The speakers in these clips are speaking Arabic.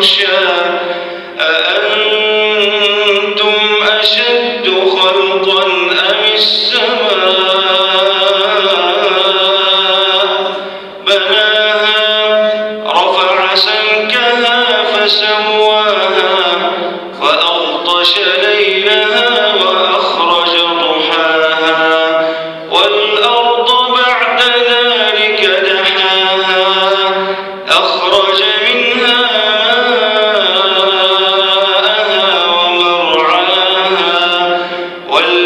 يغشى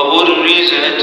وبرزت